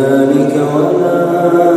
ذلك ولا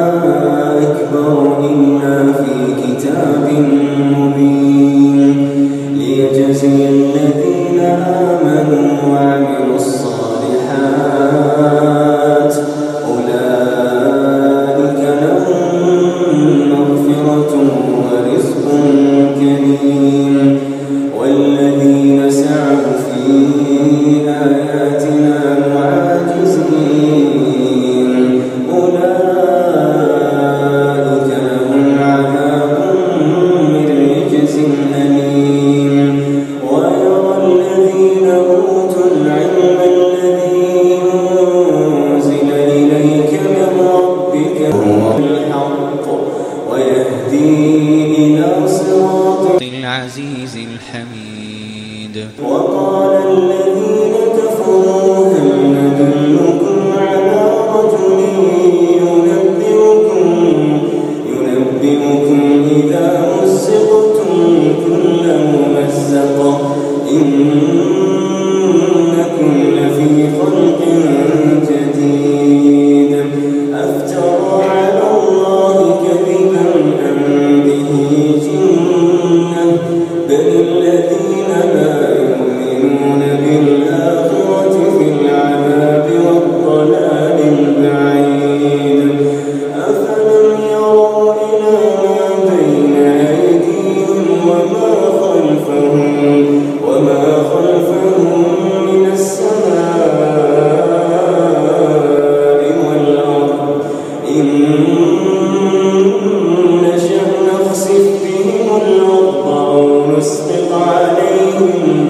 عليهم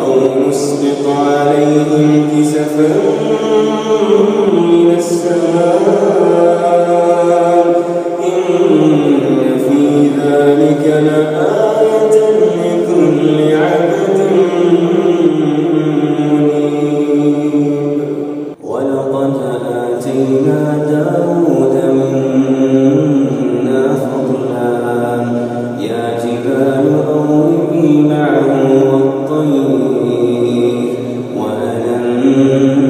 أو نسقط عليهم كسفا من السماء. إن في ذلك لآية لكل عبد ولقد آتينا داود منا mm -hmm.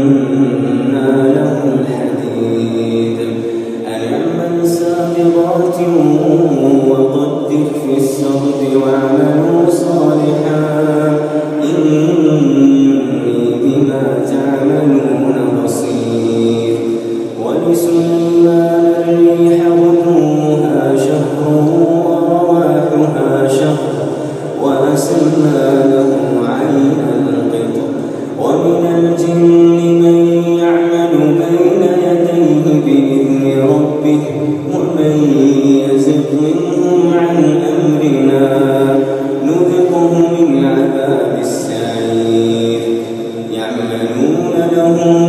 به ومن يزد منهم عن أمرنا يعملون له